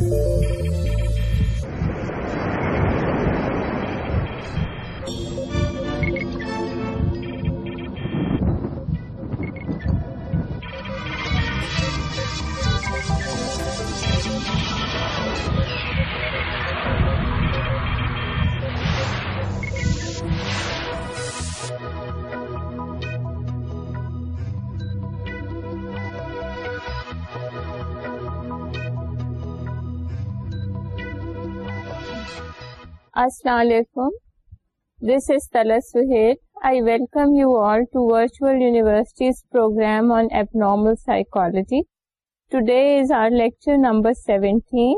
Thank you. السلام علیکم this is Tala Sohail I welcome you all to virtual universities program on abnormal psychology today is our lecture number seventeen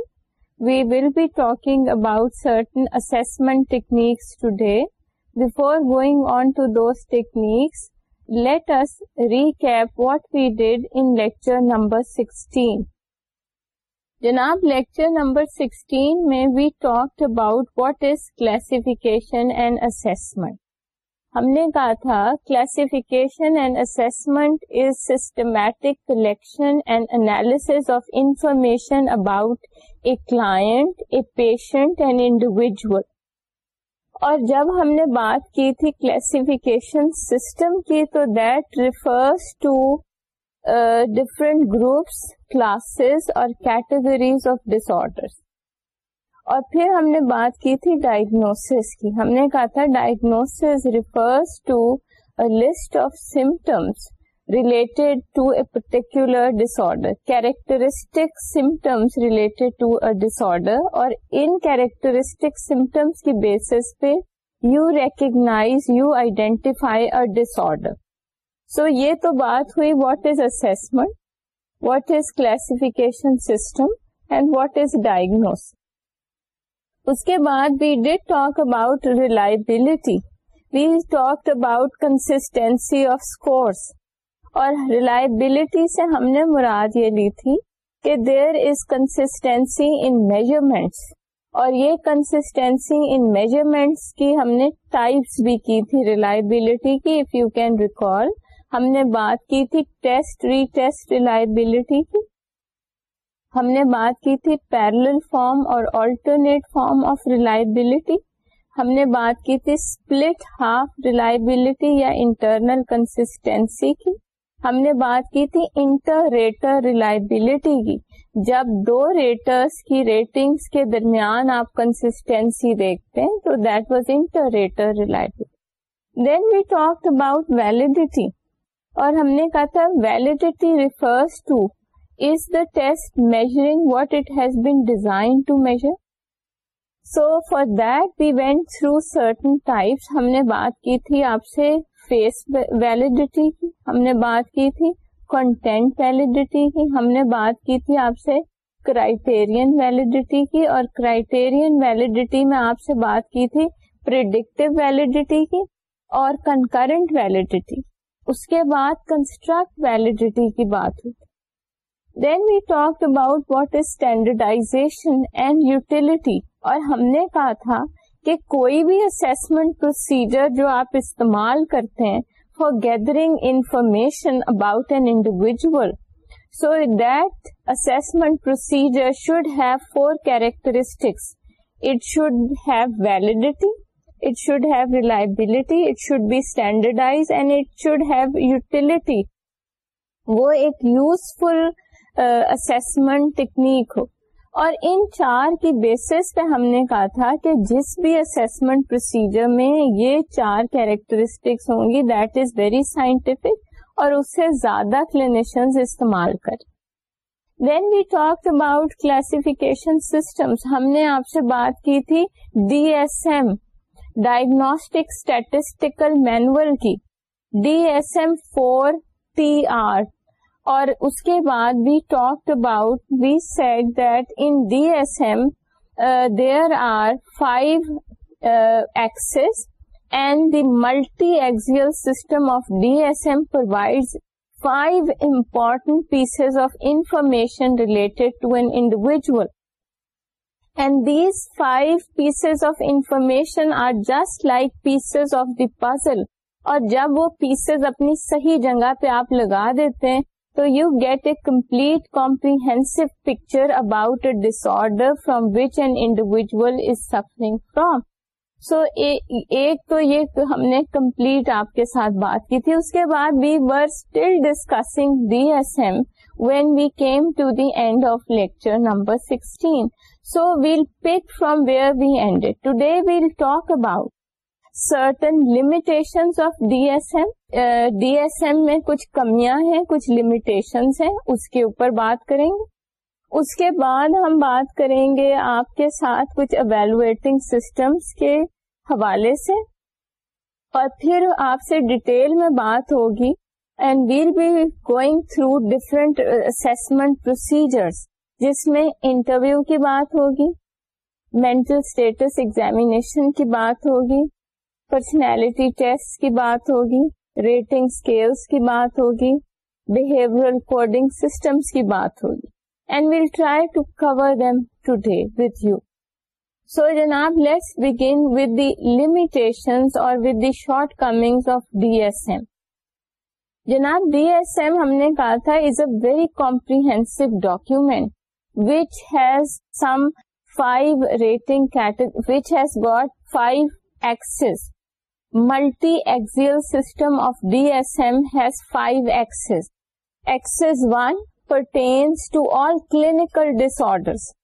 we will be talking about certain assessment techniques today before going on to those techniques let us recap what we did in lecture number sixteen جناب lecture number 16 میں we talk about what is and assessment ہم نے کہا تھا classification and assessment is systematic collection and analysis of information about a a patient and individual اور جب ہم نے بات کی تھی کلیسیفیکیشن سسٹم کی تو that refers to different groups classes اور کیٹیگریز آف آرڈر اور پھر ہم نے بات کی تھی ڈائگنوس کی ہم نے کہا تھا diagnosis refers to list of symptoms related to a particular disorder characteristic symptoms related to a order اور ان کیریکٹرسٹک سمٹمس کی بیسس پہ you recognize you identify disorder so یہ تو بات ہوئی what is assessment what is classification and what is diagnosis اس کے بعد talk about reliability we talk about consistency offers اور ریلائبلٹی سے ہم نے مراد یہ لی تھی کہ there is consistency in measurements اور یہ کنسٹینسی ان میجرمنٹس کی ہم نے ٹائپس بھی کی تھی ریلائبلٹی کی اف یو کین ریکال ہم نے بات کی تھی ٹیسٹ ری ٹیسٹ ریلائبلٹی کی ہم نے بات کی تھی پیرل فارم اور آلٹرنیٹ فارم آف ریلائبلٹی ہم نے بات کی تھی اسپلٹ ہاف ریلائبلٹی یا انٹرنل کنسٹینسی کی ہم نے بات کی تھی انٹر ریٹر ریلائبلٹی کی جب دو ریٹرس کی ریٹنگ کے درمیان آپ کنسٹینسی دیکھتے ہیں تو that was inter rater reliability then we talk about validity اور ہم نے کہا تھا validity refers to is the test measuring what it has been design to measure so for that we went through certain types ہم نے بات کی تھی آپ سے فیس ویلڈیٹی کی ہم نے بات کی تھی کنٹینٹ ویلڈیٹی کی ہم نے بات کی تھی آپ سے کرائٹیرین ویلڈیٹی کی اور کرائٹیرین ویلڈیٹی میں آپ سے بات کی تھی پرڈکٹیو کی اور کنکرنٹ ویلڈیٹی اس کے بعد کنسٹرکٹ ویلڈیٹی کی بات ہوتی then we talk about what is standardization and utility اور ہم نے کہا تھا کہ کوئی بھی اسسمنٹ پروسیجر جو آپ استعمال کرتے ہیں for gathering information about an individual so that assessment procedure should have four characteristics it should have validity it should have reliability, it should be standardized and it should have utility. وہ ایک useful uh, assessment technique ہو اور ان چار کی basis پہ ہم نے کہا تھا کہ جس بھی اسسمنٹ پروسیجر میں یہ چار کیریکٹرسٹکس ہوں گی دیٹ از ویری سائنٹیفک اور اس سے زیادہ کلینیشنز استعمال کر then we talk about classification systems ہم نے آپ سے بات کی تھی D S M diagnostic statistical manual کی D S M four T R اور اس کے بعد we talk about we set that in D S M there are five axes and the multiaxial system of D S M provide five important pieces of information related to an individual and these five pieces of information are just like pieces of the اور جب وہ pieces اپنی صحیح جگہ پہ آپ لگا دیتے ہیں تو you get a complete comprehensive picture about a disorder from which an individual is suffering from so ایک تو یہ ہم نے کمپلیٹ آپ کے ساتھ بات کی تھی اس کے بعد we were still discussing D S M when we came to the end of lecture number sixteen so we'll pick from where we and today we'll talk about certain limitation of D S M D S M میں کچھ کمیاں ہیں کچھ limitations ہیں اس کے اوپر بات کریں گے اس کے بعد ہم بات کریں گے آپ کے ساتھ کچھ اویلویٹنگ سسٹمس کے حوالے سے اور پھر آپ سے ڈیٹیل میں بات ہوگی and we'll be going through different assessment procedures جس میں انٹرویو کی بات ہوگی مینٹل اسٹیٹس ایگزامینیشن کی بات ہوگی پرسنالٹی ٹیسٹ کی بات ہوگی ریٹنگ اسکیلس کی بات ہوگی کوڈنگ سسٹمس کی بات ہوگی and we'll try to cover today with you so جناب let's begin with the limitation اور with the short coming of D S M جناب ڈی ایس ایم ہم نے کہا تھا is a very comprehensive document which has some 5 rating category, which has got 5 axes. Multi-axial system of DSM has 5 axes. Axis 1 pertains to all clinical disorders.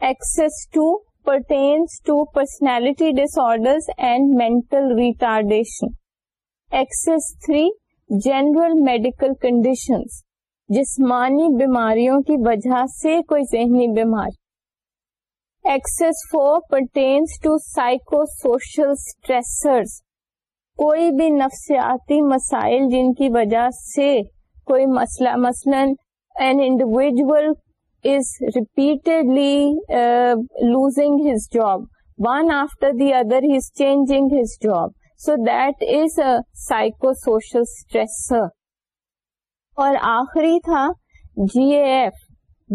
Axis 2 pertains to personality disorders and mental retardation. Axis 3, general medical conditions. جسمانی بیماریوں کی وجہ سے کوئی ذہنی بیماری axis four pertains to psychosocial stressors کوئی بھی نفسیاتی مسائل جن کی وجہ سے کوئی مسئلہ مثلاً an individual is repeatedly losing his job one after the other he is changing his job so that is a psycho social stressor اور آخری تھا G A F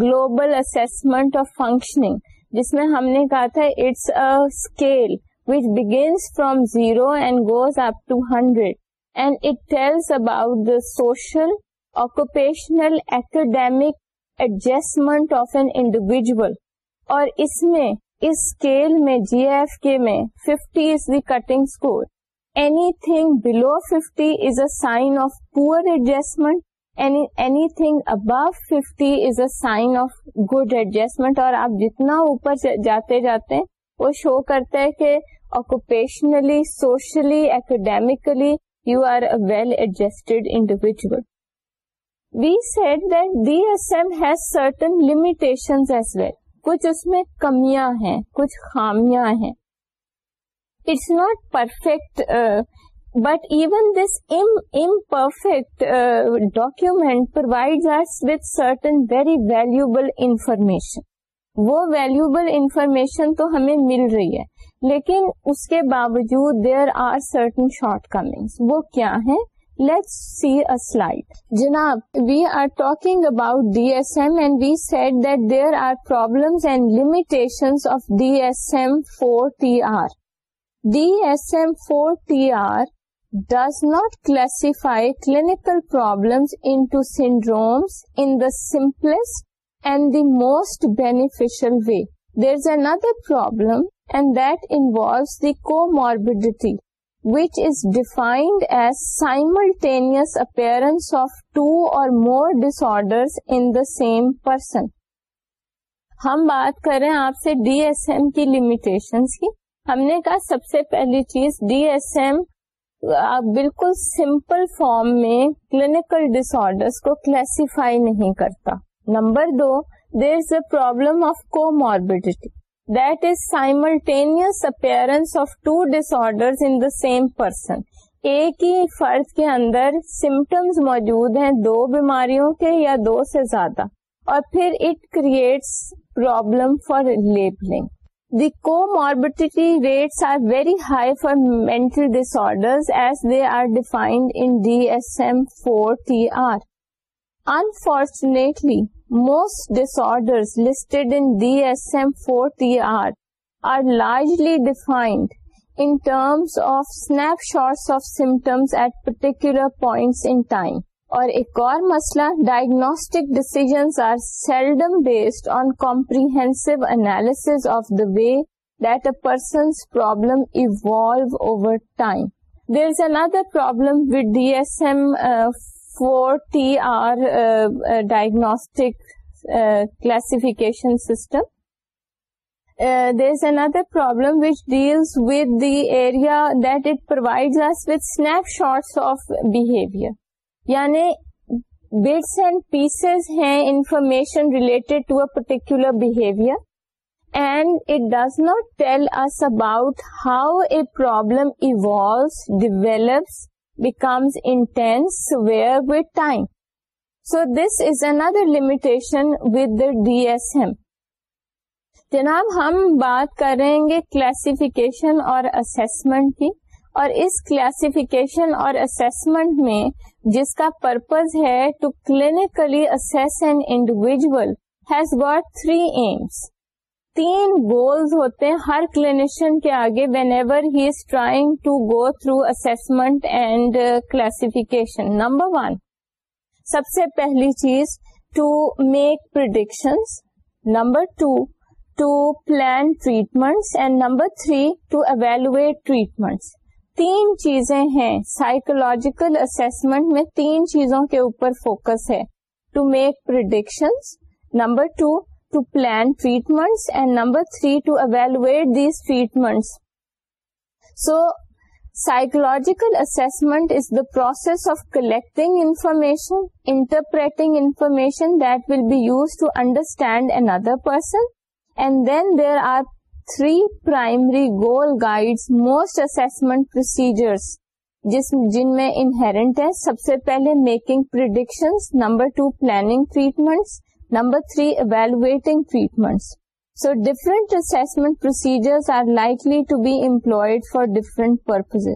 global assessment of functioning جس میں ہم نے کہا تھا it's scale which begins from zero and goes up to hundred and it tells about the social occupational academic adjustment of an individual اور اس میں اس اسکیل میں جی ایف کے میں fifty is the cutting score anything below fifty is a sign of poor adjustment anything above fifty is a sign of good adjustment اور آپ جتنا اوپر جاتے جاتے ہیں وہ شو کرتا ہے کہ occupationally socially academically you are a well adjusted individual we said set that D S M has certain limitation as well کچھ اس میں کمیاں ہیں کچھ خامیاں ہیں it's not perfect but even this imperfect document provide with certain very valuable information وہ valuable information تو ہمیں مل رہی ہے لیکن اس کے باوجود there are certain short comings وہ کیا ہے لیٹ سی سلائڈ جناب we are talking about D S M and we set that there are problems and limitation of D S M four T R D S M four T R does not classify clinical problems in syndromes in the and the most most way there are not a problem and that involve the comorbidity which is defined as simultaneous appearance of two or more disorders in the same person ہم بات ہیں آپ سے D S M کی limitation کی ہم نے کہا سب سے پہلی چیز ڈی ایس ایم آپ بالکل سمپل فارم میں کلینکل ڈس کو کلیسیفائی نہیں کرتا نمبر دو there is a problem of comorbidity that is simultaneous appearance of two ڈس ان دا سیم پرسن ایک ہی فرد کے اندر سمٹمز موجود ہیں دو بیماریوں کے یا دو سے زیادہ اور پھر it creates problem for labelling The comorbidity rates are very high for mental disorders as they are defined in DSM-4 TR. Unfortunately, most disorders listed in DSM-4 TR are largely defined in terms of snapshots of symptoms at particular points in time. اور ایک اور مسئلہ diagnostic decisions are seldom based on comprehensive analysis of the way that a person's problem evolve over time there is another problem D S M four T R diagnostic classification system there is another problem which deals with the area that it provide us with snapshots of behaviour یعنی bits and pieces ہیں information related to a particular behaviour and it does not tell us about how a problem evolves develops becomes intense over time so this is another limitation with the D S M جناب ہم بات کریں گے classification اور assessment کی اور اس classification اور اسسمنٹ میں جس کا پرپز ہے to clinically assess an individual has got three aims تین گولز ہوتے ہیں ہر کلینیشن کے آگے whenever he is trying to go through assessment and classification number one سب سے پہلی چیز to make prediction number two to plan treatments and number three to evaluate treatments تین چیزیں ہیں سائیکولوجیکل اسسمنٹ میں تین چیزوں کے اوپر فوکس ہے to make predictions number two to plan treatments and number three to evaluate these treatments so psychological assessment is the process of collecting information interpreting information that will be use to understand another person and then there are three primary goal guide most assessment procedures جن میں inherent ہے سب سے پہلے making prediction number two planning treatments number three evaluating treatment so different assessment procedure are likely to be employed for different purpose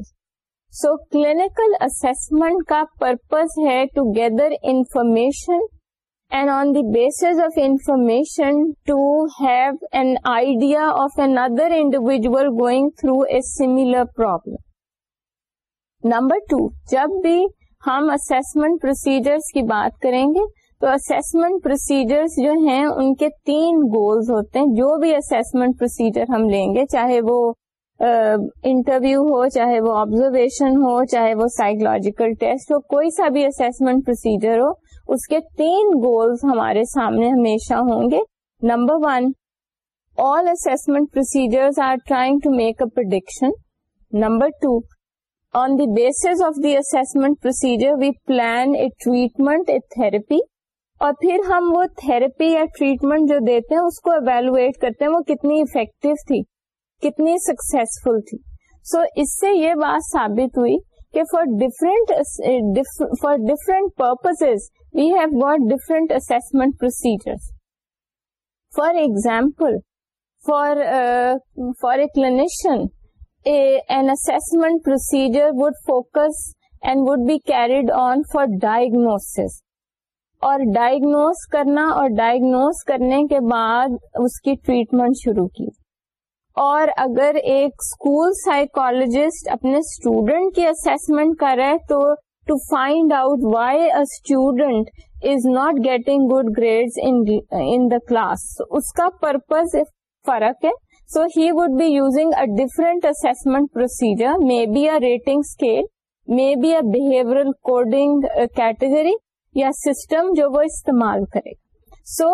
so clinical assessment کا purpose ہے to gather information and on the base of information to have an idea of N other individual going through a similar problem number two جب بھی ہم assessment procedures کی بات کریں گے تو اسسمنٹ پروسیجرس جو ہیں ان کے تین گولز ہوتے ہیں جو بھی اسمنٹ پروسیجر ہم لیں گے چاہے وہ انٹرویو ہو چاہے وہ آبزرویشن ہو چاہے وہ سائکولوجیکل ٹیسٹ ہو کوئی سا بھی اسمنٹ پروسیجر ہو اس کے تین گولز ہمارے سامنے ہمیشہ ہوں گے number one all assessment prediction number two on the base of the assessment procedure a treatment a therapy اور پھر ہم وہ تھراپی یا ٹریٹمنٹ جو دیتے ہیں اس کو اویلویٹ کرتے ہیں وہ کتنی افیکٹو تھی کتنی سکسیسفل تھی سو so, اس سے یہ بات ثابت ہوئی کہ for different for different purposes we have For different for procedure for example for for a assessment procedure would focus and would be carried on for diagnosis اور ڈائگنوز کرنا اور ڈائگنوز کرنے کے بعد اس کی ٹریٹمنٹ شروع کی اور اگر ایک اسکول سائیکولوجسٹ اپنے اسٹوڈنٹ کی اسسمنٹ کرے تو to find out why a student is not getting good grade in the class اس کا پرپز فرق ہے so he would be using a different assessment procedure may be a rating scale may be a behavioural coding category یا system جو وہ استعمال کرے گا so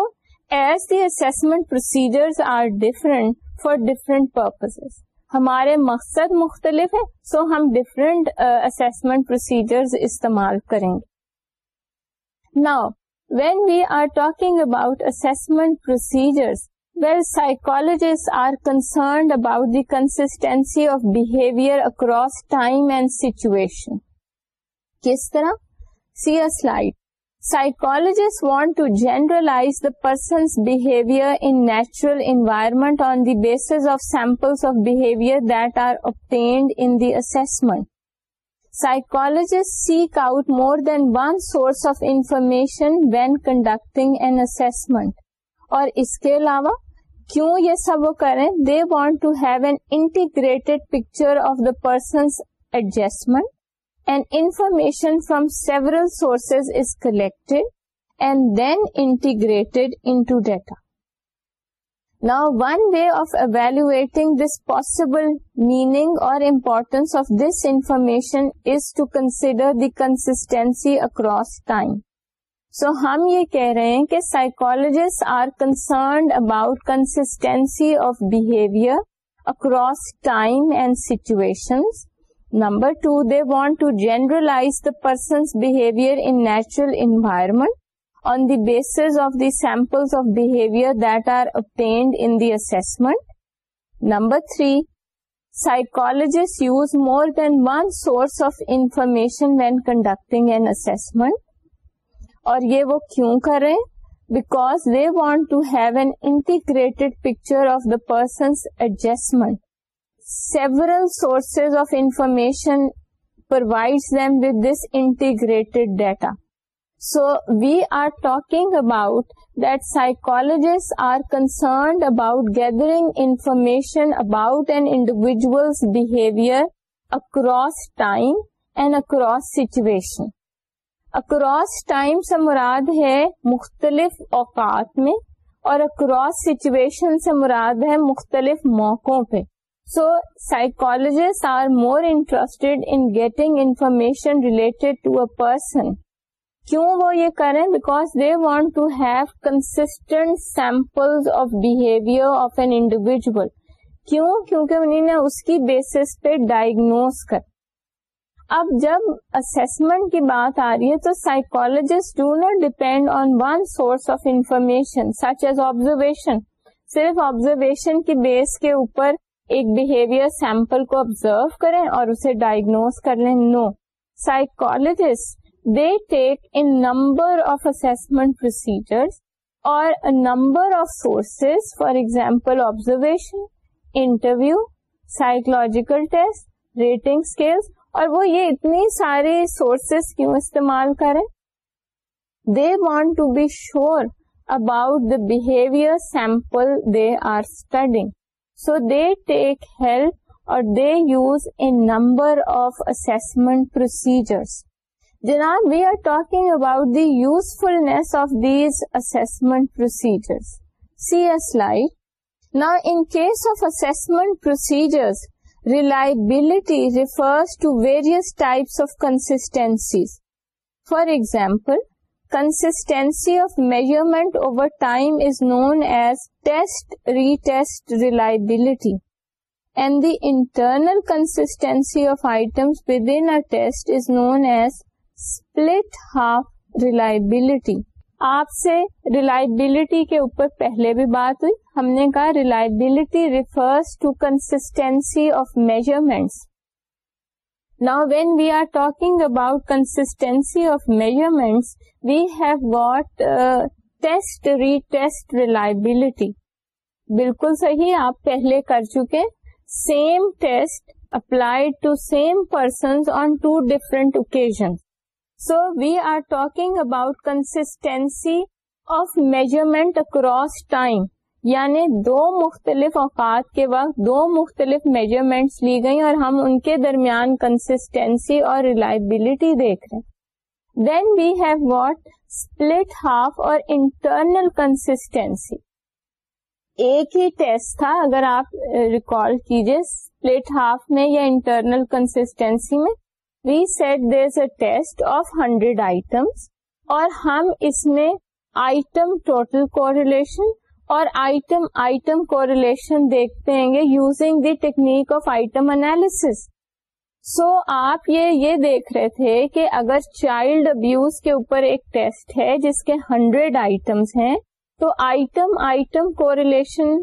as the assessment procedure are different for different purposes ہمارے مقصد مختلف ہے سو ہم ڈفرینٹ اسمنٹ پروسیجرز استعمال کریں گے now when we are talking about assessment procedure well psychologist are concerned about the consistency of behaviour across time and situation کس طرح see a slide psychologist want to generalise the persons behaviour in natural environment on the base of samples behaviour that are up in the assessment psychologist seek out more than one source of information when conducting an assessment اور اس کے علاوہ کیوں یہ سب وہ کریں they want to have an integrate picture of the person's adjustment and information from several sources is collect and then integrate in data نا one way of evaluating this possible meaning اور importance of this information is to consider the consistency across time so ہم یہ کہہ رہے ہیں کہ psychologist are concerned about consistency of behaviour across time and situations number two they want to generalise the persons behaviour in natural environment on the base of the samples of behaviour that are up in the assessment number three psychologist use more than one source of information when conducting an assessment اور یہ وہ کیوں کریں because they want to have an integrated picture of the person's adjustment several sources of information provide them with this integrate data so we are talking about that سائکالسرڈ about gathering information about and individual behaviour across time and across situation across time سمراد ہے مختلف اوقات میں اور across situation سمراد ہے مختلف موقعوں پہ so psychologist are more interest in getting information related to a person کیوں وہ یہ کریں because they want to have constant sample of behaviour of an individual کیوں کیونکہ انہیں نے اس کی بیسس پہ ڈائگنوز کر اب جب اسمنٹ کی بات آ رہی ہے تو psychologist do not depend on one source of information such as observation صرف آبزرویشن کی بیس کے اوپر ایک بہیویئر سیمپل کو آبزرو کریں اور اسے ڈائگنوز کر لیں no psychologist they take a number of assessment procedure اور number of sources for example observation interview psychological test rating scales اور وہ یہ اتنی سارے سورسز کیوں استعمال کریں they want to be sure about the behaviour sample they are studying so they take help اور they use a number of assessment procedures جناب we are talking about the usefulness of these assessment procedures C S light نا in case of assessment procedures reliability refers to various types of consistencies for example consistency of measurement over time is known as test retest reliability and the internal consistency of items within test is known as split half reliability آپ سے reliability کے اوپر پہلے بھی بات ہوئی ہم نے کہا reliability refers to consistency of measurements Now when we are talking about consistency of measurements, we have got uh, test retest reliability. بالکل صحیح آپ پہلے کر چکے same test applied to same persons on two different occasion so we are talking about consistency of measurement across time یعنی دو مختلف اوقات کے وقت دو مختلف میجرمنٹس لی گئی اور ہم ان کے درمیان کنسسٹینسی اور ریلائبلٹی دیکھ رہے ہیں then we have what half اور انٹرنل کنسسٹینسی ایک ہی ٹیسٹ تھا اگر آپ ریکال کیجیے اسپلٹ ہاف میں یا انٹرنل کنسسٹینسی میں we set these a test of hundred items اور ہم اس میں آئٹم ٹوٹل کو ریلیشن اور آئٹم آئٹم کو ریلیشن دیکھتے ہیں گے using the technique of item analysis سو آپ یہ یہ دیکھ رہے تھے کہ اگر چائلڈ ابیوز کے اوپر ایک ٹیسٹ ہے جس کے ہنڈریڈ آئٹمس ہیں تو آئٹم آئٹم کو relation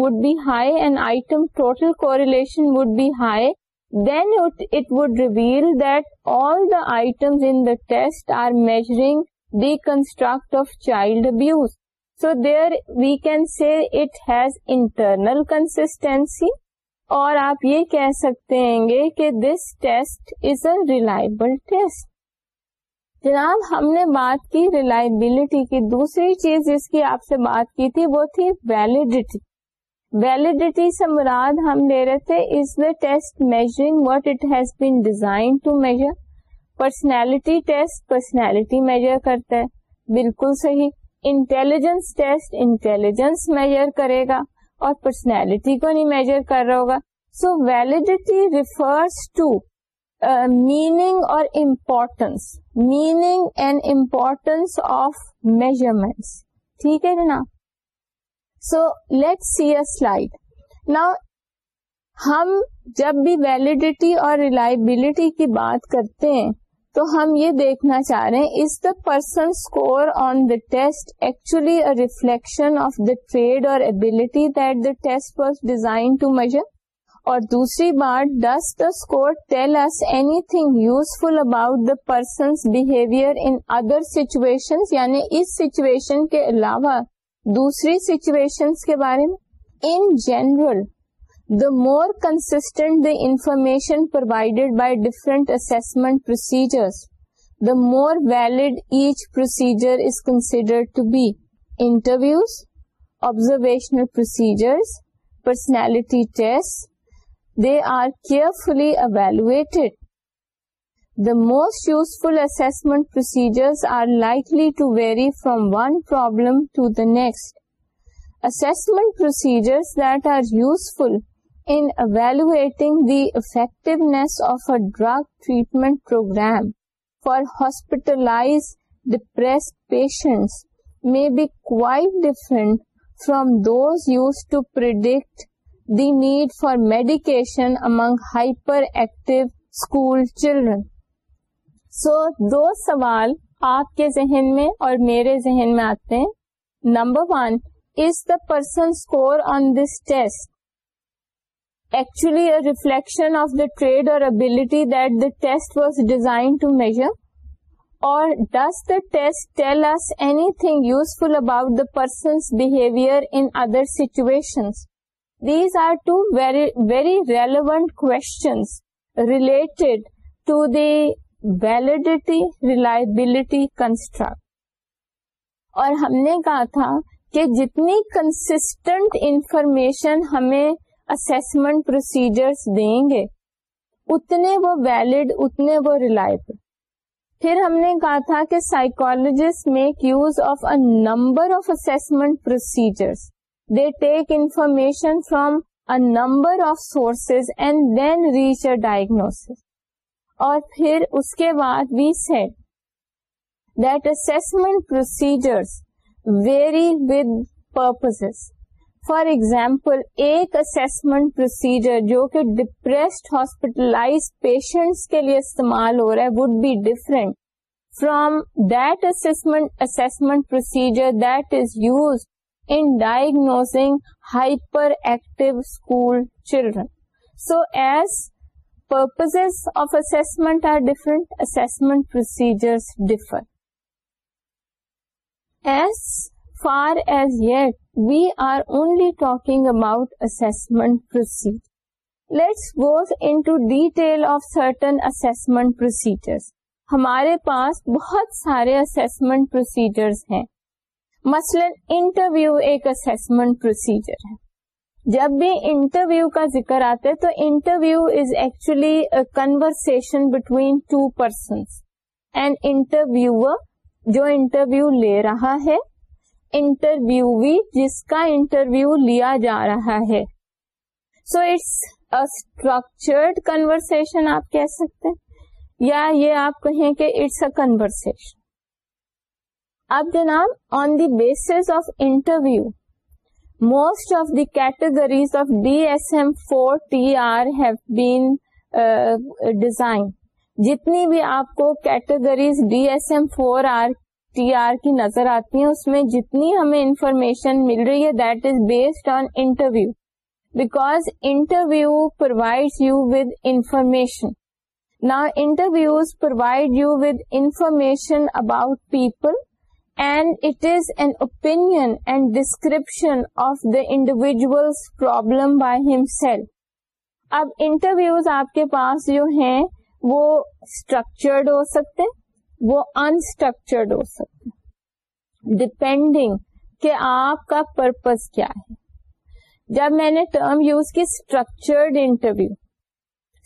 would be high and item total کو relation would be high then it would reveal that all the item in the test are measuring the construct of child abuse so there we can see it has internal consistency اور آپ یہ کہہ سکتے ہیں گے کہ this test is a reliable test جناب ہم نے بات کی ریلائبلٹی کی دوسری چیز جس کی آپ سے بات کی تھی وہ تھی ویلڈیٹی ویلڈیٹی سے مراد ہم لے رہے تھے is the test measuring what it has been design to measure personality test personality measure کرتا ہے بالکل صحیح انٹیلیجنس ٹیسٹ انٹیلیجنس میجر کرے گا اور پرسنالٹی کو نہیں میجر کر رہا ہوگا so validity refers to meaning اور importance meaning and importance of measurements ٹھیک ہے نا so late see a slide نا ہم جب بھی ویلڈیٹی اور ریلائبلٹی کی بات کرتے ہیں تو ہم یہ دیکھنا چاہ رہے ہیں is the person score on the test actually reflection of the trait اور that the test was design to measure اور دوسری بار does the score tell anything useful about the persons behaviour in other situation یعنی اس situation کے علاوہ دوسری situation کے بارے میں in general the more consistent the information provided by different assessment procedures, the more valid each procedure is considered to be. Interviews, observational procedures, personality tests, they are carefully evaluated. The most useful assessment procedures are likely to vary from one problem to the next. Assessment procedures that are useful in evaluating the effectiveness of a drug treatment program for hospitalized depressed patients may be quite different from those used to predict the need for medication among hyperactive school children. So, دو سوال آپ کے ذہن میں اور میرے ذہن میں آتے ہیں number one is the person score on this test reflection of the trait اور ability داسٹ was design to measure اور does the test tell us anything useful about the person situation these are two very relevant questions related to the validity reliability کنسٹر اور ہم نے کہا تھا کہ جتنی constant information ہمیں اسسمنٹ پروسیجرس دیں گے اتنے وہ ویلڈ اتنے وہ ریلائبل پھر ہم نے کہا تھا کہ psychologist make use of a number of اسٹسیجرس they take information from number of sources and then reach a diagnosis اور پھر اس کے بعد we set that assessment procedures vary with purpose for example ایک اسسمنٹ پروسیجر جو کہ depressed hospitalise patients کے لیے استعمال ہو رہا ہے would be different that assessment assessment procedure that is use in diagnosing hyperactive school children so as purpose of assessment are different assessment procedure differ as far as yet we are only talk about assessment procedure let's goes انف certain assessment procedure ہمارے پاس بہت سارے assessment procedure ہیں مثلاً interview ایک assessment procedure ہے جب بھی انٹرویو کا ذکر آتا ہے تو interview is actually conversation between two persons and interview جو انٹرویو لے رہا ہے انٹرویو جس کا انٹرویو لیا جا رہا ہے سو اٹس اسٹرکچرڈ کنورسن آپ کہہ سکتے ہیں یا یہ آپ کہیں کہ اٹس اے کنورس اب جناب on the base of interview most of the categories of D S M four T R have been design جتنی بھی آپ کو categories D S M four R T R کی نظر آتی ہیں اس میں جتنی ہمیں انفارمیشن مل رہی ہے that is based on interview because interview provide you with information نا interviews provide you with information about people and it is an open end description of the individual problem by himself اب interviews آپ کے پاس جو ہیں وہ structured ہو سکتے ہیں وہ انسٹرکچرڈ ہو سکتے ڈپینڈنگ کہ آپ کا پرپز کیا ہے جب میں نے ٹرم یوز کی structured interview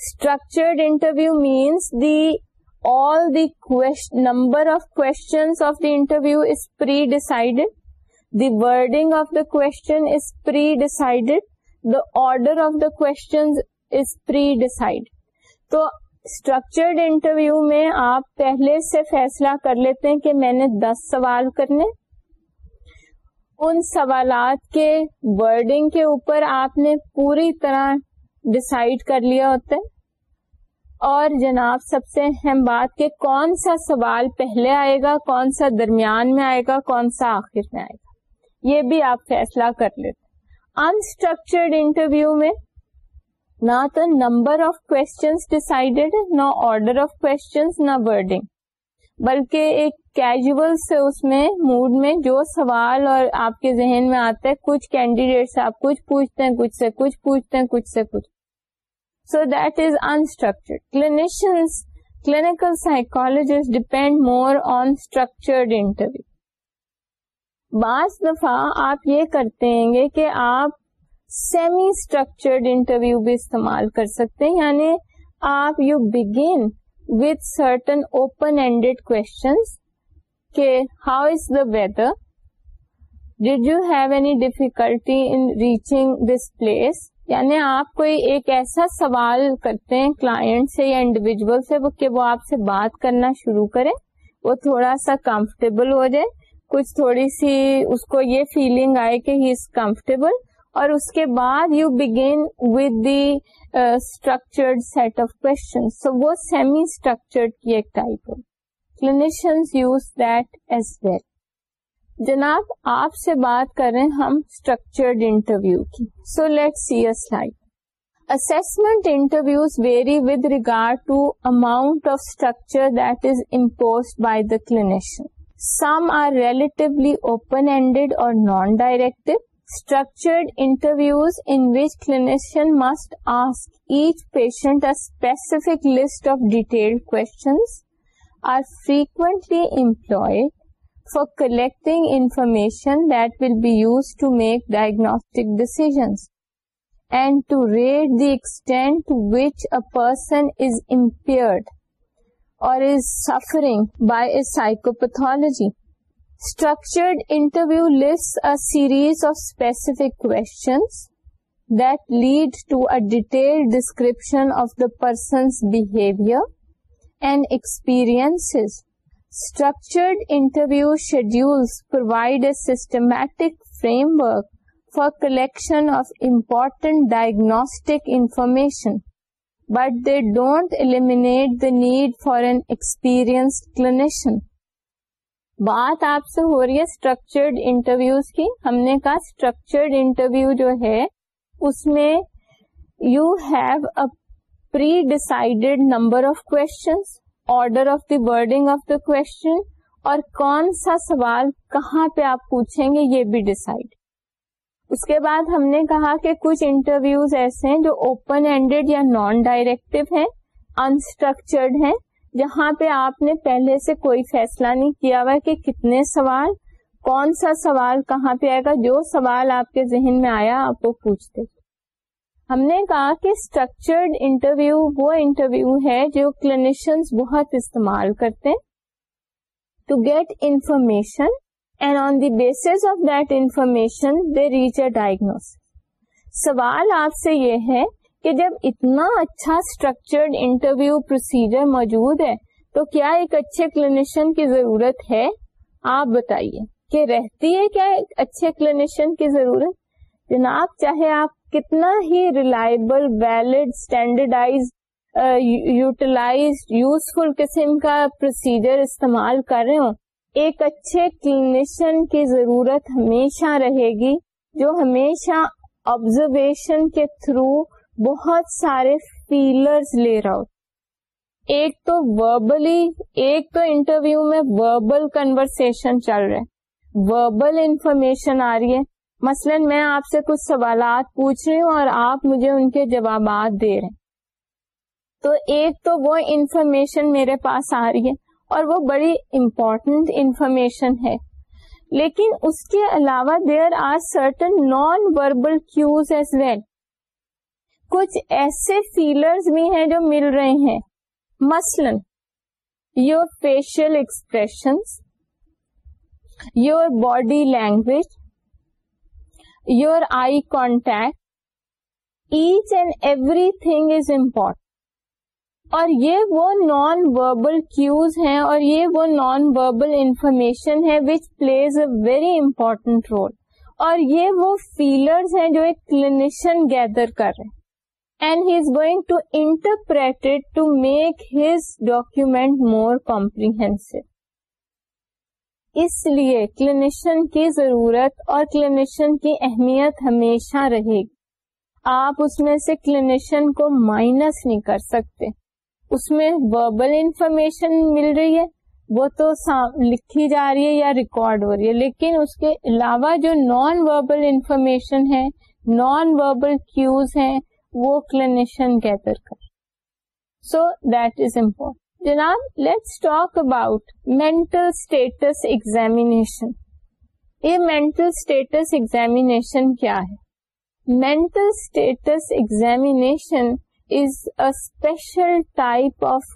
structured interview means the all the number of questions of the interview is predecided the wording of the question is predecided the order of the is predecide تو structured interview میں آپ پہلے سے فیصلہ کر لیتے ہیں کہ میں نے دس سوال کرنے ان سوالات کے ورڈنگ کے اوپر آپ نے پوری طرح ڈسائڈ کر لیا ہوتا ہے اور جناب سب سے اہم بات کہ کون سا سوال پہلے آئے گا کون سا درمیان میں آئے گا کون سا آخر میں آئے گا یہ بھی آپ فیصلہ کر لیتے انسٹرکچرڈ انٹرویو میں نہ تو نمبر آف کو آرڈر آف کو ایک کیجول سے اس میں موڈ میں جو سوال اور آپ کے ذہن میں آتا ہے کچھ کینڈیڈیٹس آپ کچھ پوچھتے ہیں کچھ سے کچھ پوچھتے ہیں کچھ سے کچھ so that is unstructured clinicians clinical psychologist depend more on structured interview بعض دفعہ آپ یہ کرتے ہیں گے کہ آپ سیمی اسٹرکچرڈ انٹرویو بھی استعمال کر سکتے ہیں یعنی آپ you begin with certain open ended questions کہ how is the weather did you have any difficulty in reaching this place یعنی آپ کوئی ایک ایسا سوال کرتے ہیں کلائنٹ سے یا انڈیویجل سے کہ وہ آپ سے بات کرنا شروع کرے وہ تھوڑا سا کمفرٹیبل ہو جائے کچھ تھوڑی سی اس کو یہ فیلنگ آئے کہ ہی از کمفرٹیبل اور اس کے بعد you begin with the structured set of structured کی ایک ٹائپ ہے clinicians use that as well جناب آپ سے بات کر رہے ہیں ہم اسٹرکچرڈ انٹرویو کی so late see S like assessment interviews vary with regard to amount of structure that is impose by the clinician some are relatively open handed اور non direct structured interviews in which clinician must ask each patient a specific list of detailed questions are frequently employed for collecting information that will be used to make diagnostic decisions and to rate the extent to which a person is impaired or is suffering by a psychopathology. Structured interview arrays of specific code interview schedules provide a systematic framework for collection of important diagnostic information but they don't eliminate the need for and experience clinician بات آپ سے ہو رہی ہے structured interviews کی ہم نے کہا اسٹرکچرڈ انٹرویو جو ہے اس میں you have predecided number of questions order of the wording of the question اور کون سا سوال کہاں پہ آپ پوچھیں گے یہ بھی ڈسائڈ اس کے بعد ہم نے کہا کہ کچھ انٹرویوز ایسے ہیں جو اوپن ہینڈیڈ یا نان ڈائریکٹو ہیں انسٹرکچرڈ ہیں جہاں پہ آپ نے پہلے سے کوئی فیصلہ نہیں کیا ہوا کہ کتنے سوال کون سا سوال کہاں پہ آئے گا جو سوال آپ کے ذہن میں آیا آپ وہ پوچھتے ہم نے کہا کہ اسٹرکچرڈ انٹرویو وہ انٹرویو ہے جو کلینیشن بہت استعمال کرتے to get information and on the base of that information they reach a diagnosis سوال آپ سے یہ ہے کہ جب اتنا اچھا اسٹرکچرڈ انٹرویو پروسیجر موجود ہے تو کیا ایک اچھے کلینیشین کی ضرورت ہے آپ بتائیے کہ رہتی ہے کیا ایک اچھے کلینیشین کی ضرورت جناب چاہے آپ کتنا ہی reliable valid standardize utilize useful قسم کا پروسیجر استعمال کر رہے ہوں ایک اچھے کلینیشین کی ضرورت ہمیشہ رہے گی جو ہمیشہ آبزرویشن کے تھرو بہت سارے فیلرز لے رہا ہوں ایک تو وربلی ایک تو انٹرویو میں وربل کنورسن چل رہے وربل انفارمیشن آ رہی ہے مثلا میں آپ سے کچھ سوالات پوچھ رہی ہوں اور آپ مجھے ان کے جوابات دے رہے تو ایک تو وہ انفارمیشن میرے پاس آ رہی ہے اور وہ بڑی امپورٹنٹ انفارمیشن ہے لیکن اس کے علاوہ there are certain non verbal cues as well کچھ ایسے فیلرز بھی ہیں جو مل رہے ہیں مثلاً your facial expression your body language your eye contact each and everything is important اور یہ وہ نان وربل کیوز ہیں اور یہ وہ نان وربل انفارمیشن ہے which plays a very important role اور یہ وہ فیلرز ہیں جو ایک کلینیشن گیدر کر رہے ہیں and he is going to interpret to make his document more comprehensive. اس لیے کلینیشن کی ضرورت اور کلینیشن کی اہمیت ہمیشہ رہے گی آپ اس میں سے کلینیشن کو مائنس نہیں کر سکتے اس میں وربل انفارمیشن مل رہی ہے وہ تو لکھی جا رہی ہے یا ریکارڈ ہو رہی ہے لیکن اس کے علاوہ جو نان وربل انفارمیشن ہے نان وربل کیوز ہیں وہ کلینیشن گیدر کر سو دیٹ از امپورٹنٹ جناب let's talk about mental status examination یہ مینٹل اسٹیٹس ایگزامیشن کیا ہے mental status examination is a special type of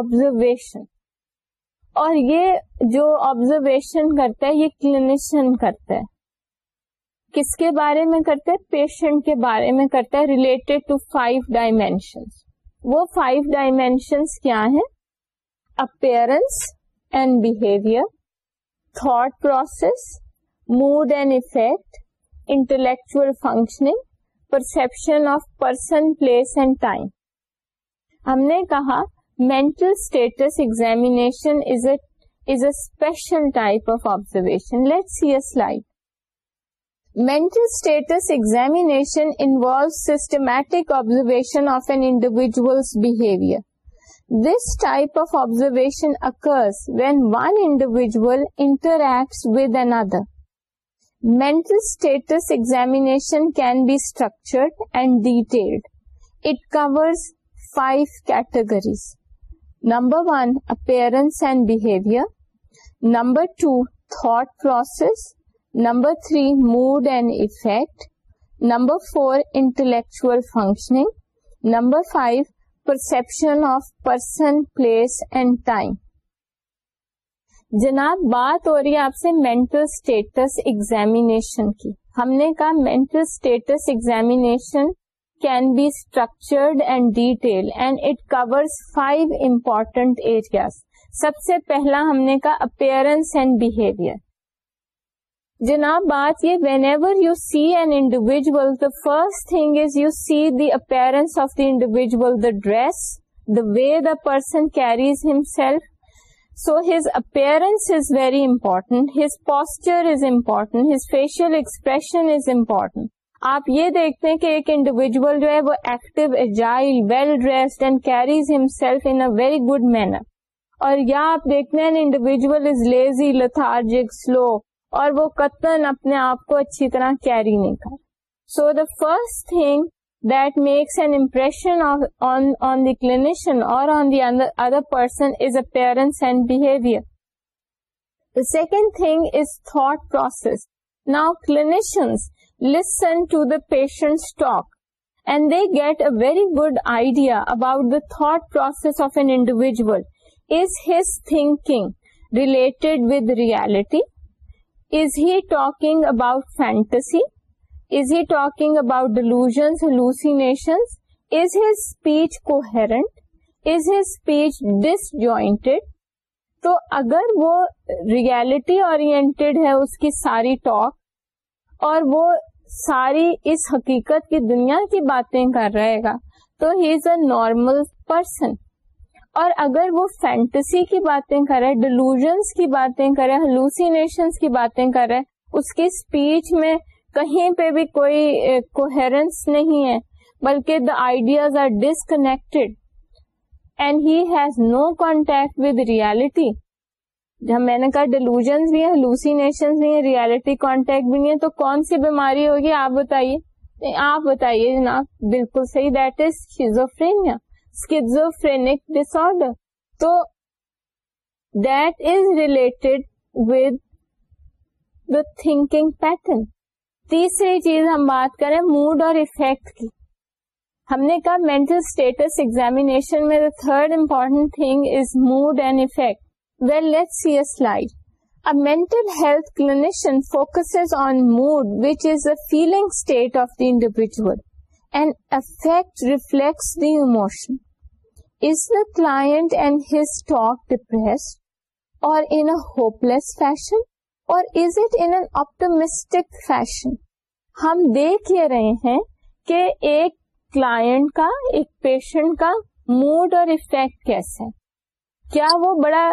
observation اور یہ جو آبزرویشن کرتا ہے یہ کلینیشن کرتا ہے کس کے بارے میں کرتا ہے پیشنٹ کے بارے میں کرتا ہے ریلیٹڈ ٹو فائیو ڈائمینشنس وہ فائیو ڈائمینشنس کیا ہیں appearance and behaviour thought process mood and affect intellectual functioning perception of person place and time ہم نے کہا mental status examination is a special type of observation late see a slide mental status examination involve systematic observation of اینڈیویجوئر this type of observation occurs we one individual interact و ندر میں number three mood and effect number four intellectual functioning number five perception of person place and time جناب بات ہو رہی ہے آپ سے mental status examination کی ہم نے کہا mental status examination can be structured and detail and it covers five important areas سب سے پہلا ہم نے کہا اپیرنس اینڈ بہیویئر جناب بات یہ whenever you see an individual the first thing is you see the appearance of the individual the dress the way the person carries himself so his appearance is very important his posture is important his facial expression is important آپ یہ دیکھتے ہیں کہ ایک individual جو ہے وہ active agile well dress and carries himself in very good manner اور یا آپ دیکھتے ہیں individual is lazy lethargic slow اور وہ قطن اپنے آپ کو اچھی طرح کیری نہیں کر so the first thing that makes an impression on the clinician اور on the other person is appearance and behaviour the second thing is thought process now clinicians listen to the patient and they get a very good idea about the thought process of an individual is his thinking related with reality is he talking about fantasy is he talking about ڈیلوژ Lucy speech کو ہیرنٹ از he speech disjointed تو اگر وہ reality اور اس کی ساری talk اور وہ ساری اس حقیقت کی دنیا کی باتیں کر رہے گا تو he is a normal person اور اگر وہ فینٹسی کی باتیں کرے ڈیلوژنس کی باتیں کرے ہلوسینیشنس کی باتیں کرے اس کی اسپیچ میں کہیں پہ بھی کوئی کوہرنس eh, نہیں ہے بلکہ the ideas are disconnected and has no contact with reality جب میں نے کہا ڈیلوژنس بھی ہیں ہلوسینیشن بھی ہیں ریالٹی کانٹیکٹ بھی نہیں ہے تو کون سی بیماری ہوگی آپ بتائیے آپ بتائیے جناب بالکل صحیح دیٹ از شیزوفرینیا ڈسڈ توٹرن تیسری چیز ہم بات کریں موڈ اور ہم نے کہا مینٹل اسٹیٹس ایگزامیشن میں the third important thing is mood and affect well let's see mental health clinician focus on mood which is a feeling state of the individual and affect reflects the emotion is the client and his talk depress اور in hopeless fashion or is it in optimistic fashion ہم دیکھ یہ رہے ہیں کہ ایک client کا ایک پیشنٹ کا موڈ اور افیکٹ کیسے کیا وہ بڑا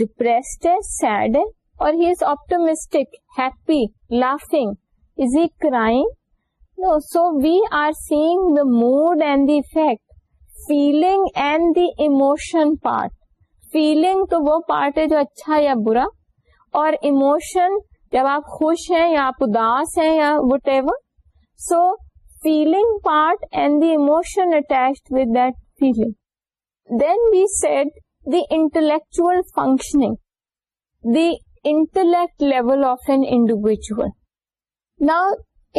ڈپریسڈ ہے سیڈ ہے اور he is optimistic happy laughing is he crying so we are seeing the mood and the affect feeling and the emotion part feeling تو وہ پارٹ ہے جو اچھا یا برا اور اموشن جب آپ خوش ہیں یا آپ اداس ہیں یا whatever so feeling part and the emotion attached with then we set the intellectual functioning the intellect level of an individual نا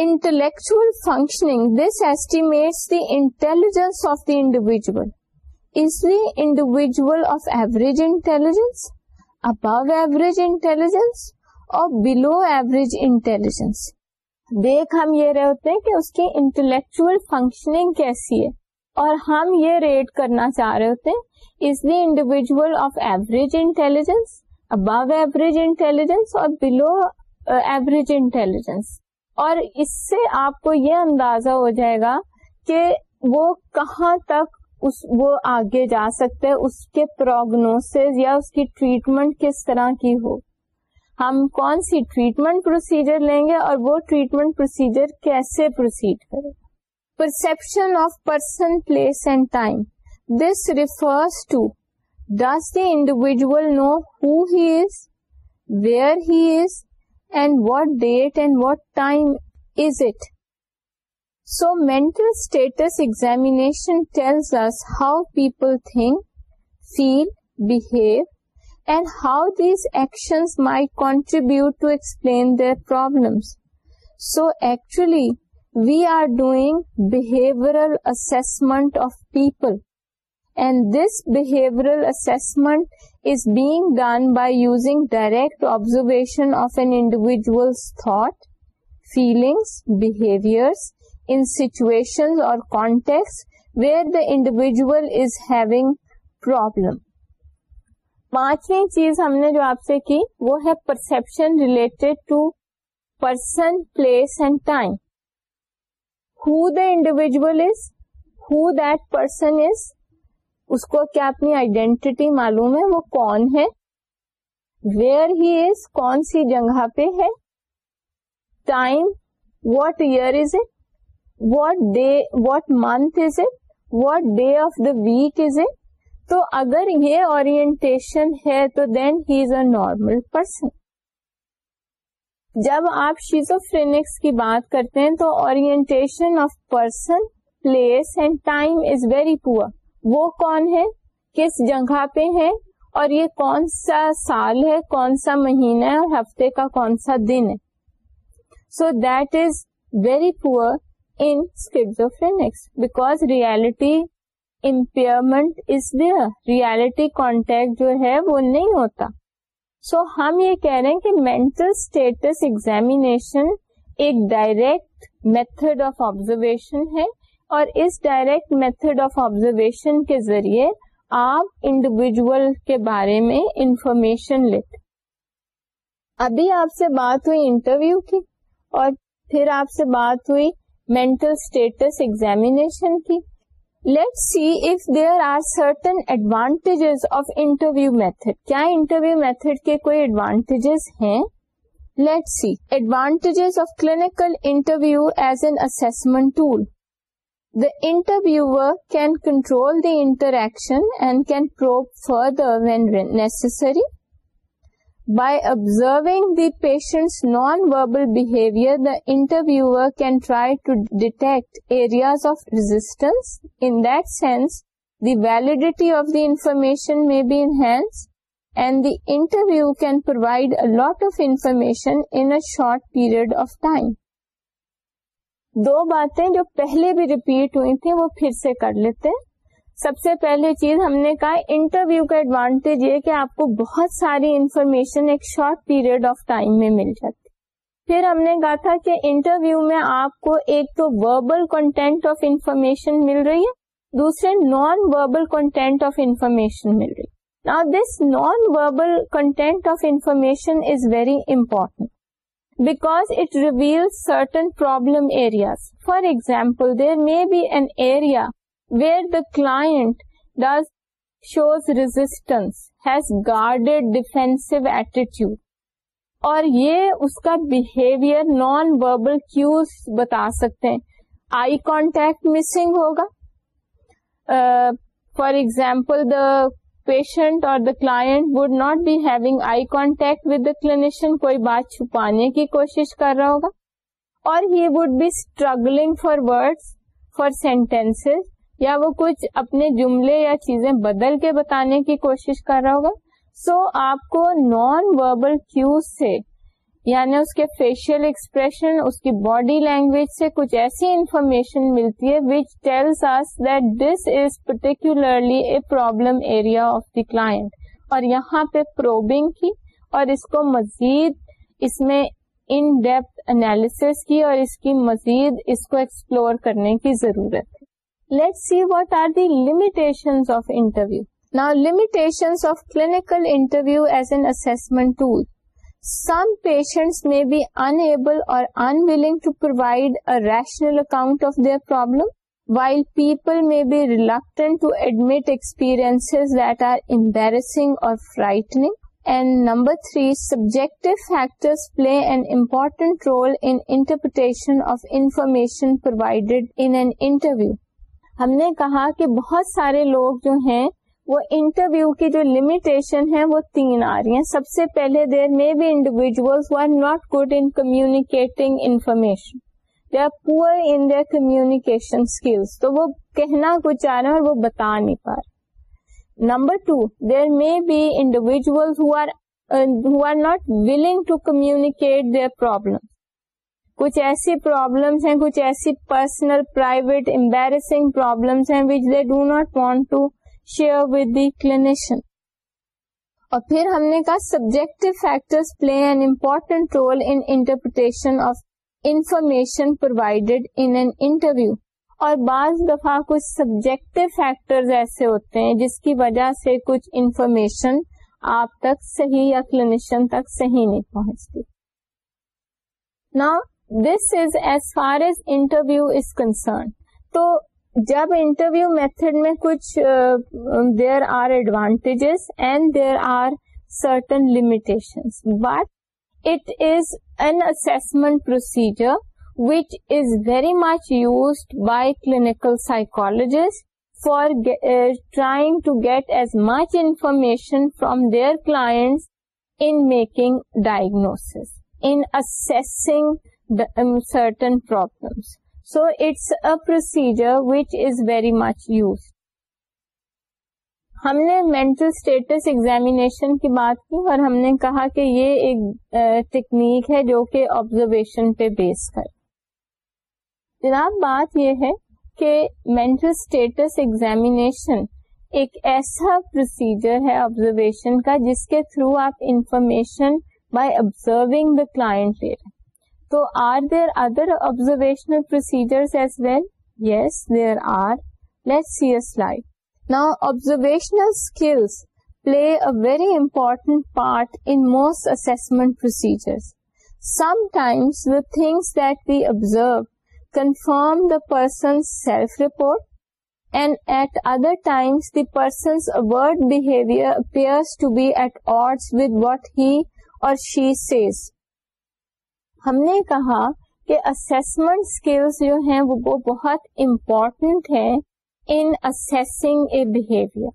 intellectual estimates this intelligence the intelligence individual اس لیے individual of average intelligence above average intelligence اور below average intelligence دیکھ ہم یہ رہے ہوتے ہیں کہ اس کی انٹلیکچل فنکشننگ کیسی ہے اور ہم یہ ریٹ کرنا چاہ رہے ہوتے ہیں اس لیے individual of average intelligence above average intelligence اور بلو ایوریج انٹیلیجنس اور اس سے آپ کو یہ اندازہ ہو جائے گا کہ وہ کہاں تک اس وہ آگے جا سکتے اس کے پروگنوس یا اس کی ٹریٹمنٹ کس طرح کی ہو ہم کون سی ٹریٹمنٹ پروسیجر لیں گے اور وہ ٹریٹمنٹ پروسیجر کیسے پروسیڈ کرے perception of person place and time this refers to the individual know who he is where he is and what date and what time is it? So, mental status examination tells us how people think, feel, behave, and how these actions might contribute to explain their problems. So, actually, we are doing behavioral assessment of people. And this behavioral assessment is being done by using direct observation of an individual thought feelings behaviours in situation اور contact where the individual is having problem پانچویں چیز ہم نے جو آپ سے کی وہ ہے perception related to person place and time who the individual is who the person is اس کو کیا اپنی آئیڈینٹی معلوم ہے وہ کون ہے ویئر ہی از کون سی جگہ پہ ہے time what year is it what day what month is it what day of the week is it تو اگر یہ اورینٹیشن ہے تو then he is a normal person جب آپ شیزوفرینکس کی بات کرتے ہیں تو orientation of person place and time is very poor وہ کون ہے کس جگہ پہ ہے اور یہ کون سا سال ہے کون سا مہینہ ہے اور ہفتے کا کون سا دن ہے so that is very poor in this because reality impairment is reality contact جو ہے وہ نہیں ہوتا سو ہم یہ کہہ رہے ہیں کہ مینٹل اسٹیٹس ایگزامیشن ایک ڈائریکٹ میتھڈ آف آبزرویشن ہے اور اس ڈائریکٹ میتھڈ آف آبزرویشن کے ذریعے آپ انڈیویجل کے بارے میں انفارمیشن لیتے ابھی آپ سے بات ہوئی انٹرویو کی اور پھر آپ سے بات ہوئی مینٹل اسٹیٹس ایگزامیشن کی late see if there are certain advantages of interview method کیا انٹرویو میتھڈ کے کوئی ایڈوانٹیجز ہیں late see advantages of clinical interview as an assessment tool The interviewer can control the interaction and can probe further when necessary. By observing the patient's non-verbal behavior, the interviewer can try to detect areas of resistance. In that sense, the validity of the information may be enhanced, and the interview can provide a lot of information in a short period of time. دو باتیں جو پہلے بھی repeat ہوئی تھیں وہ پھر سے کر لیتے سب سے پہلی چیز ہم نے کہا انٹرویو کا ایڈوانٹیج یہ کہ آپ کو بہت ساری انفارمیشن ایک شارٹ پیریڈ آف ٹائم میں مل جاتی پھر ہم نے کہا تھا کہ انٹرویو میں آپ کو ایک تو وربل کنٹینٹ آف انفارمیشن مل رہی ہے دوسرے non verbal content of information مل رہی ہے نا this non verbal content of information is very important because it reveal certain problem for example there may be an area where the client does shows resistance, has guarded defensive attitude اور یہ اس کا behaviour non verbal cues بتا سکتے ہیں eye contact missing ہوگا for example the patient اور the client would not be having eye contact with the clinician کوئی بات چھپانے کی کوشش کر رہا ہوگا اور he would be struggling for words for sentence یا وہ کچھ اپنے جملے یا چیزیں بدل کے بتانے کی کوشش کر رہا ہوگا سو so, آپ کو نان وربل کیوز سے یعنی اس کے فیشیل ایکسپریشن اس کی باڈی لینگویج سے کچھ ایسی انفارمیشن ملتی ہے which tells us that this is particularly a problem area of the client اور یہاں پہ پروبنگ کی اور اس کو مزید اس میں ان ڈیپتھ انالیس کی اور اس کی مزید اس کو ایکسپلور کرنے کی ضرورت ہے late see what are the limitation of interview نا limitation of clinical interview as an assessment tool some patients may be unable or in to provide a rational account of their problem while people may be reluctant to admit experience that are embarrassing or frightening and number three subjective factors play an important role interpretation of information provided interview ہم نے کہا کہ بہت سارے لوگ جو ہیں وہ انٹرویو کی جو لمیٹیشن ہے وہ تین آ رہی ہیں سب سے پہلے there may be individuals are not good in communicating information they are poor in their communication skills تو وہ کہنا کچھ چاہ رہے ہیں اور وہ بتا نہیں پا رہے number two there may be individuals who are not willing to communicate their problem کچھ ایسی پرابلمس ہیں کچھ ایسی پرسنل پرائیویٹ امبیرسنگ پرابلمس ہیں which they do not want to share with the clinician اور پھر ہم نے کہا subjective factor play an important role interpretation of information provided interview اور بعض دفعہ کچھ سبجیکٹو فیکٹر ایسے ہوتے ہیں جس کی وجہ سے کچھ انفارمیشن آپ تک صحیح یا کلینیشن تک صحیح نہیں پہنچتی نا this is as far as interview is concern تو جب انٹرویو میتھڈ میں کچھ there are advantages and there are certain limitations but it is an assessment procedure which is very much used by clinical psychologist for trying to get as much information from their clients in making diagnosis in assessing certain problems so it's a procedure which is very much use ہم نے mental status examination کی بات کی اور ہم نے کہا کہ یہ ایک ٹیکنیک ہے جو کہ آبزرویشن پہ بیس ہے جناب بات یہ ہے کہ مینٹل اسٹیٹس ایگزامیشن ایک ایسا پروسیجر ہے آبزرویشن کا جس کے تھرو آپ information by observing the client لے رہے So are there other observational procedures as well? Yes, there are. Let's see a slide. Now, observational skills play a very important part in most assessment procedures. Sometimes the things that we observe confirm the person's self-report, and at other times the person's overt behavior appears to be at odds with what he or she says. ہم نے کہا کہ assessment skills جو ہیں وہ بہت important ہے ان اے behaviour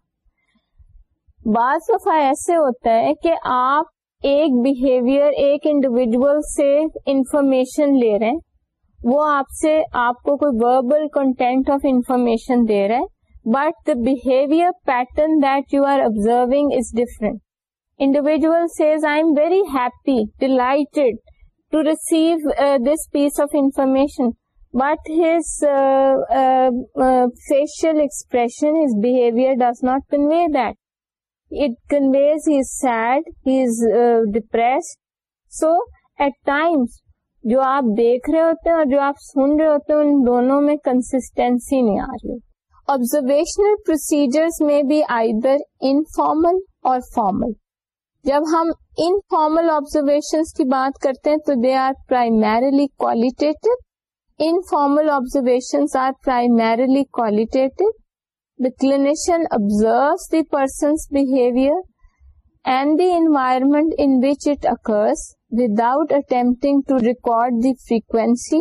بعض دفعہ ایسے ہوتا ہے کہ آپ ایک بہیویئر ایک انڈیویجل سے انفارمیشن لے رہے ہیں وہ آپ سے آپ کو کوئی وربل کنٹینٹ آف انفارمیشن دے رہا ہے but the behaviour pattern that you are observing is different individual says I am very happy delighted to receive this piece of information his his facial expression does not convey that it conveys sad, sad he is depressed. So at times جو آپ دیکھ رہے ہوتے ہیں اور جو آپ سن رہے ہوتے ہیں ان دونوں میں کنسٹینسی نہیں آ رہی آبزرویشنل پروسیجر میں بھی either informal or formal جب ہم انفارمل آبزرویشن کی بات کرتے ہیں تو they are qualitative observation are primarily qualitative observationally کوالیٹیونیشن observe the person's behaviour and the environment in which it occurs without attempting to record the frequency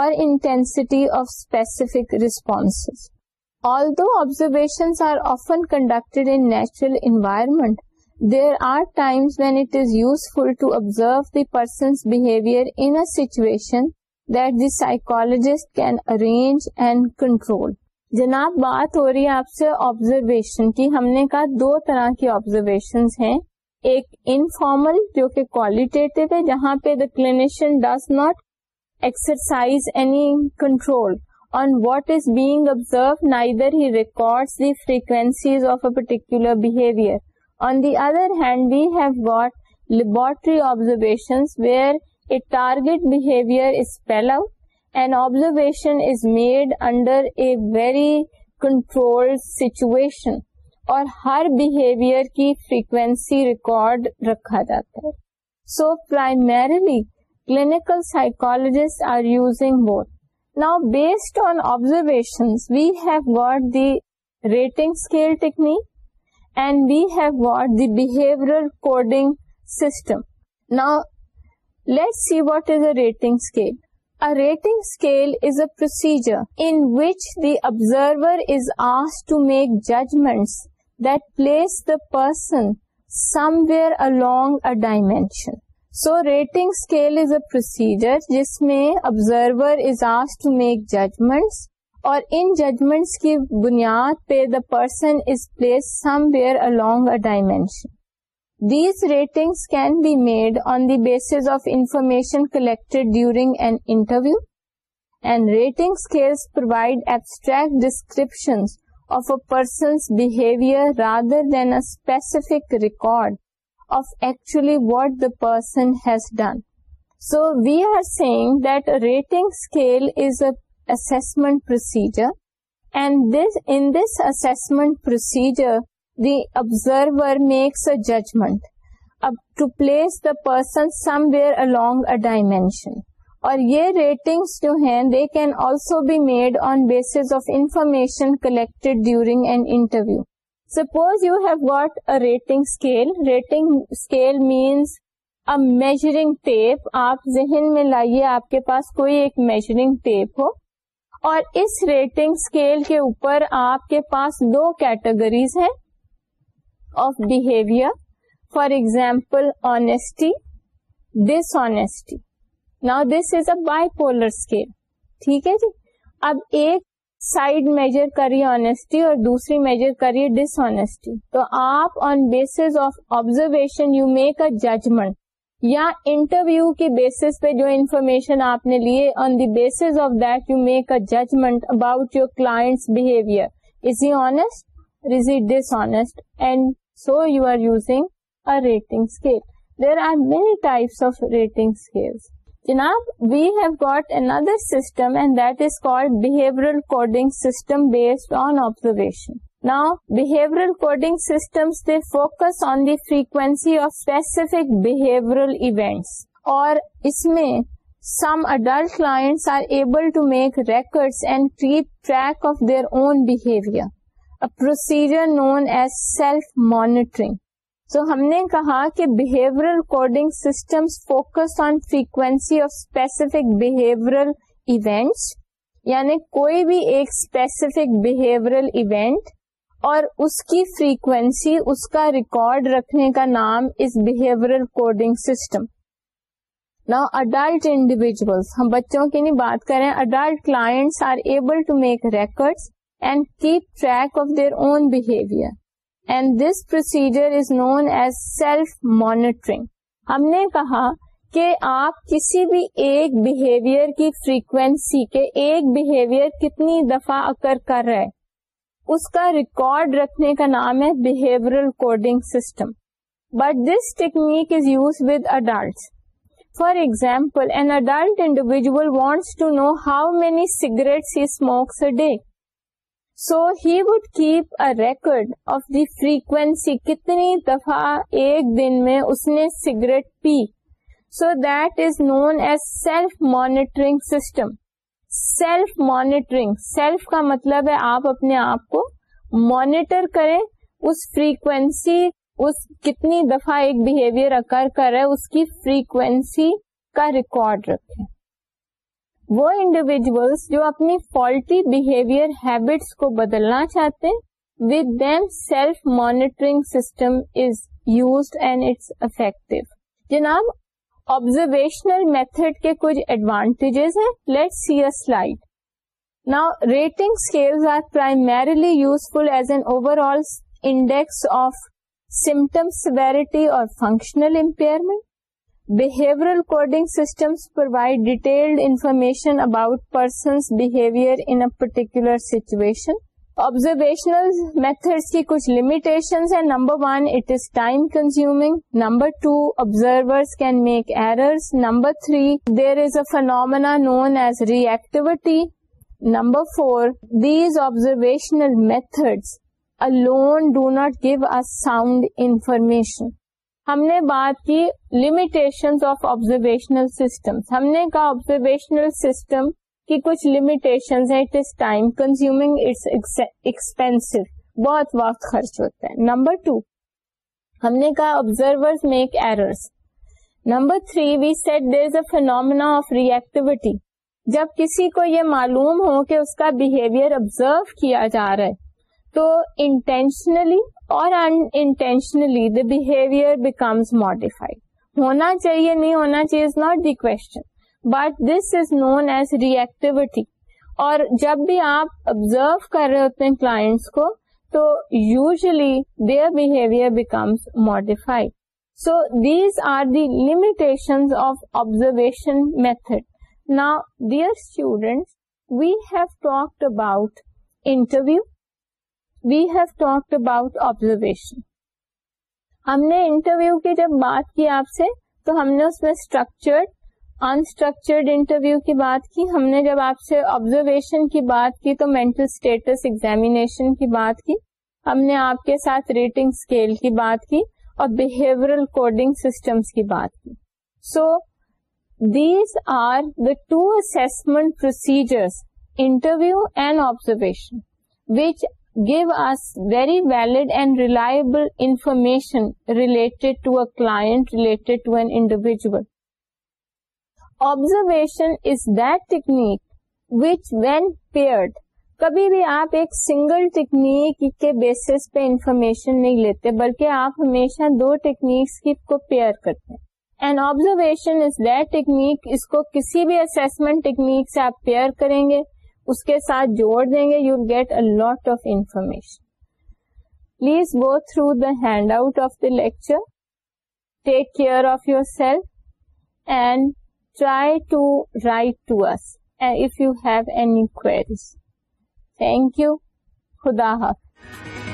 or intensity of specific response all do observation are often conducted in natural environment there are times when it is useful to observe the person's behavior in a situation that the psychologist can arrange and control. جناب بات ہو رہی ہے آپ سے observation کی ہم نے کہا دو طرح کی آبزرویشن ہیں ایک انفارمل جو کہ کوالٹیٹو ہے جہاں پہ the clinician does not exercise any control on what is being observe neither he record the frequencies of a particular behaviour tree observations where a ٹارگیٹرویشنشن اور ہر بہیویئر کی فریقوینسی ریکارڈ رکھا جاتا ہے so primarily clinical psychologist are using more now based on observation we have getting scale technique and we have what? The behavioral coding system. Now, let's see what is a rating scale. A rating scale is a procedure in which the observer is asked to make judgments that place the person somewhere along a dimension. So, rating scale is a procedure jismein observer is asked to make judgments اور ان judgments کی بنیاد پہ the person is placed somewhere along a dimension these rating can be made on the base of information collected during an interview and rating scales provide abstract description of a person's behaviour rather than a specific record of actually what the person has done so we are seeing rating scale is a assessment procedure and this in this assessment procedure the observer makes a judgment uh, to place the person somewhere along a dimension اور یہ ratings جو ہیں they can also be made on base of information collected during an interview suppose you have got a rating scale rating scale means a measuring tape آپ ذہن میں لائیے آپ کے پاس کوئی ایک میجرنگ ٹیپ ہو اور اس ریٹنگ اسکیل کے اوپر آپ کے پاس دو کیٹیگریز ہیں of behaviour for example honesty dish honesty نا this is a bipolar scale ٹھیک ہے جی اب ایک سائڈ میجر کریے آنےسٹی اور دوسری میجر کریے ڈس آنےسٹی تو آپ on base of observation you make a judgment یا انٹرویو کے بیسس پہ جو انفارمیشن آپ نے لیے on the base of that you make a judgment about your class behaviour is honest is dish honest and so you are using a rating scale there are many types of rating scales جناب we have got another system and that is called behavioural coding system based on observation نا behaviour coding systems پہ focus on the frequency of specific behaviour events اور اس میں some adult class are able to make record and treat track of their own behaviour a procedure known as self monitoring so ہم نے کہا کہ behaviour coding systems focus on frequency of specific behavioural events یعنی کوئی بھی ایک specific behavioural event اور اس کی فریکوینسی اس کا ریکارڈ رکھنے کا نام از کوڈنگ سسٹم نا اڈلٹ انڈیویجلس ہم بچوں کی نہیں بات کریں adult class are able to make and keep track of their own behaviour and this procedure is known as self monitoring ہم نے کہا کہ آپ کسی بھی ایک بہیویئر کی فریکوینسی کے ایک بہیویئر کتنی دفعہ اکر کر رہے اس کا ریکارڈ رکھنے کا نام ہے behavioural coding system but this technique is use with adult for example an adult individual wants to know how many cigarettes he smokes a day so he would keep a record of the frequency کتنی دفعہ ایک دن میں اس نے cigarette پی so that is known as self monitoring system self monitoring self کا مطلب ہے آپ اپنے آپ کو مانیٹر کریں اس فریکوینسی اس کتنی دفعہ ایک بہیویئر اکر کر ہے اس کی فریکوینسی کا ریکارڈ رکھے وہ انڈیویجلس جو اپنی فالٹی بہیویئر ہیبٹس کو بدلنا چاہتے ہیں with then self monitoring system is used and it's effective جناب آبزرویشنل میتھڈ کے کچھ ایڈوانٹیجز ہیں لیٹ سی اے سلائڈ نا rating scales are primarily useful as an overall index of symptom severity اور functional impairment behavioural coding systems provide detailed information about person's behaviour in particular situation observational methods کی کچھ limitations ہیں number one it is time consume number two observers can make errors number three there is a phenomena known as re activity number four these observational methods alone do not give sound information ہم نے بات کی limitation of observational system ہم نے کہا observational system کی کچھ limitation ہیں it is time it's expensive بہت وقت خرچ ہوتا ہے نمبر ٹو ہم نے کہا observer make errors number three we said there is a phenomena of reactivity جب کسی کو یہ معلوم ہو کہ اس کا بہیویئر آبزرو کیا جا رہا ہے تو انٹینشنلی اور unintentionally the behaviour becomes modified ہونا چاہیے نہیں ہونا چاہیے is not the question but this is known as reactivity اور جب بھی آپ آبزرو کر رہے ہوتے ہیں کلائنٹس کو تو usually their behaviour becomes modified so these are the limitation of observation method نا their students we have talked about interview we have talked about observation ہم نے انٹرویو کی جب بات کی آپ سے تو ہم نے اس میں اسٹرکچرڈ انسٹرکچرڈ انٹرویو کی بات کی ہم نے جب آپ سے آبزرویشن کی بات کی تو مینٹل اسٹیٹس ایگزامیشن کی بات کی ہم نے آپ کے ساتھ ریٹنگ اسکیل کی بات کی اور بہیورل کوڈنگ سسٹمس کی بات کی so these are the two assessment procedures interview and observation which give us very valid and reliable information related to client کلاٹڈ to an individual observation is that technique which when paired کبھی بھی آپ ایک single technique کے basis پہ information نہیں لیتے بلکہ آپ ہمیشہ دو ٹیکنیکس کی کو پیئر کرتے ہیں and observation is that technique اس کو کسی بھی اسسمنٹ ٹیکنیک سے آپ پیئر کریں گے اس کے ساتھ جوڑ دیں گے you get a lot of information please go through the handout of the lecture take care of yourself and try to write to us and if you have any request thank you خدا حافظ